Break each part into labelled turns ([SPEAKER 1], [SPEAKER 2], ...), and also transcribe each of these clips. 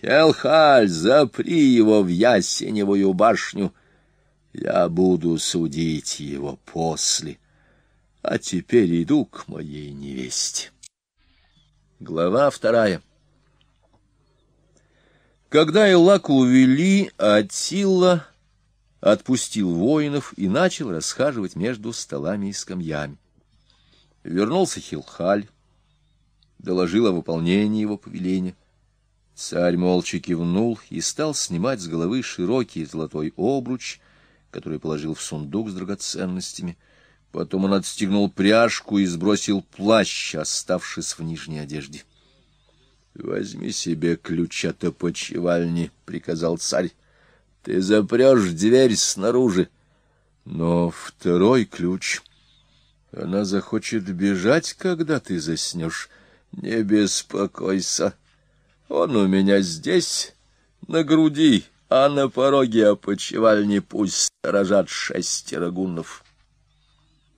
[SPEAKER 1] Хелхаль, запри его в ясеневую башню. Я буду судить его после. А теперь иду к моей невесте. Глава вторая. Когда Эллаку увели, Атилла отпустил воинов и начал расхаживать между столами и скамьями. Вернулся Хилхаль, доложил о выполнении его повеления. Царь молча кивнул и стал снимать с головы широкий золотой обруч, который положил в сундук с драгоценностями. Потом он отстегнул пряжку и сбросил плащ, оставшись в нижней одежде. — Возьми себе ключ от опочивальни, — приказал царь. — Ты запрешь дверь снаружи. Но второй ключ... Она захочет бежать, когда ты заснешь. Не беспокойся. Он у меня здесь, на груди, а на пороге опочивальни пусть сторожат шестеро гуннов.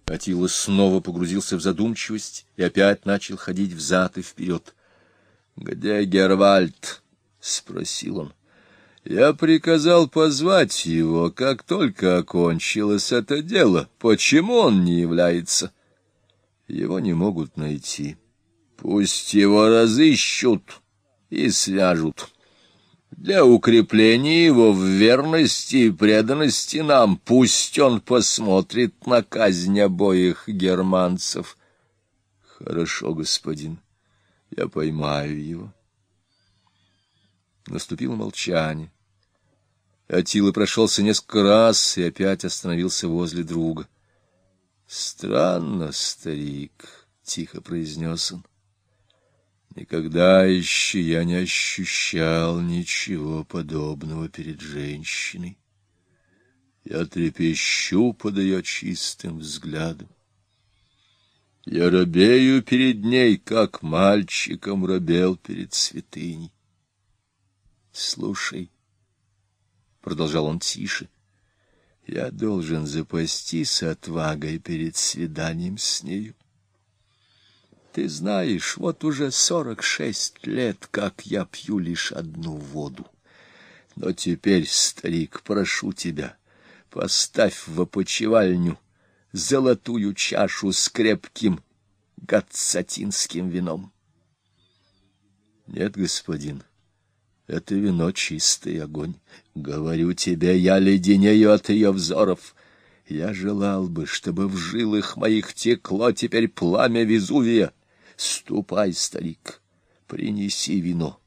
[SPEAKER 1] Атила снова погрузился в задумчивость и опять начал ходить взад и вперед. — Где Гервальд? — спросил он. — Я приказал позвать его, как только окончилось это дело. Почему он не является? Его не могут найти. Пусть его разыщут и свяжут. Для укрепления его в верности и преданности нам пусть он посмотрит на казнь обоих германцев. Хорошо, господин, я поймаю его. Наступило молчание. Атила прошелся несколько раз и опять остановился возле друга. — Странно, старик, — тихо произнес он. Никогда еще я не ощущал ничего подобного перед женщиной. Я трепещу под ее чистым взглядом. Я робею перед ней, как мальчиком робел перед святыней. Слушай, — продолжал он тише, — я должен запастись отвагой перед свиданием с нею. Ты знаешь, вот уже сорок шесть лет, как я пью лишь одну воду. Но теперь, старик, прошу тебя, поставь в опочивальню золотую чашу с крепким гацатинским вином. Нет, господин, это вино чистый огонь. Говорю тебе, я леденею от ее взоров. Я желал бы, чтобы в жилах моих текло теперь пламя Везувия. Ступай, старик, принеси вино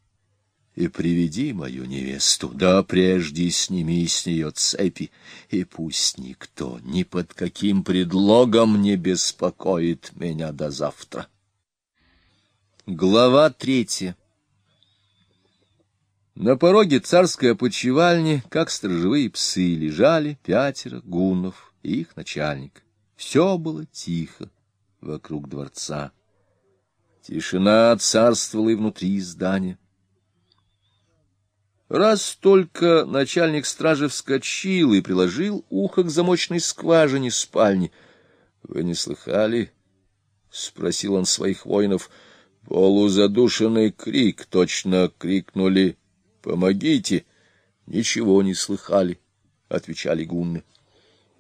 [SPEAKER 1] и приведи мою невесту, да прежде сними с нее цепи, и пусть никто ни под каким предлогом не беспокоит меня до завтра. Глава третья На пороге царской опочивальни, как сторожевые псы, лежали пятеро гуннов и их начальник. Все было тихо вокруг дворца. Тишина царствовала и внутри здания. Раз только начальник стражи вскочил и приложил ухо к замочной скважине спальни. — Вы не слыхали? — спросил он своих воинов. Полузадушенный крик, точно крикнули «Помогите!» Ничего не слыхали, — отвечали гунны.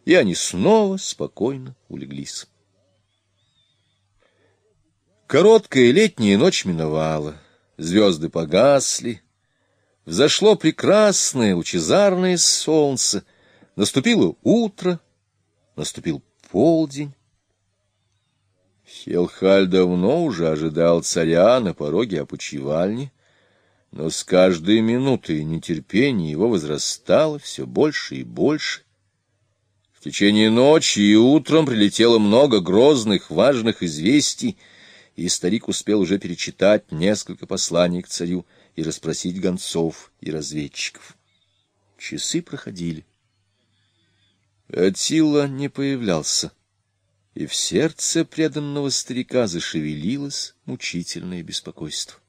[SPEAKER 1] И они снова спокойно улеглись. Короткая летняя ночь миновала, звезды погасли, взошло прекрасное лучезарное солнце, наступило утро, наступил полдень. Хелхаль давно уже ожидал царя на пороге опочивальни, но с каждой минутой нетерпение его возрастало все больше и больше. В течение ночи и утром прилетело много грозных, важных известий — и старик успел уже перечитать несколько посланий к царю и расспросить гонцов и разведчиков. Часы проходили. Атила не появлялся, и в сердце преданного старика зашевелилось мучительное беспокойство.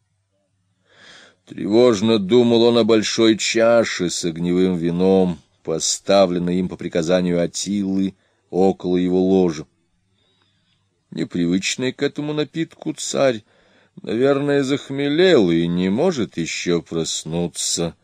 [SPEAKER 1] Тревожно думал он о большой чаше с огневым вином, поставленной им по приказанию Атилы около его ложа. Непривычный к этому напитку царь Наверное, захмелел и не может еще проснуться,